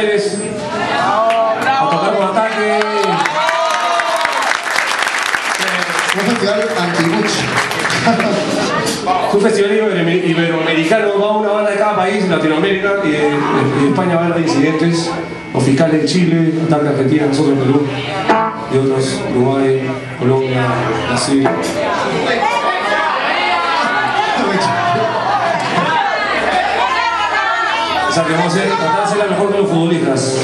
Aires a tocar con ataque. Un festival un festival ibero- iberoamericano, va una banda de cada país, Latinoamérica y de España va a haber incidentes, fiscales de Chile, ataque Argentina, nosotros en Perú, y otros, Uruguay, Colombia, Brasil. sea, que vamos a tratar de la mejor de los futbolistas.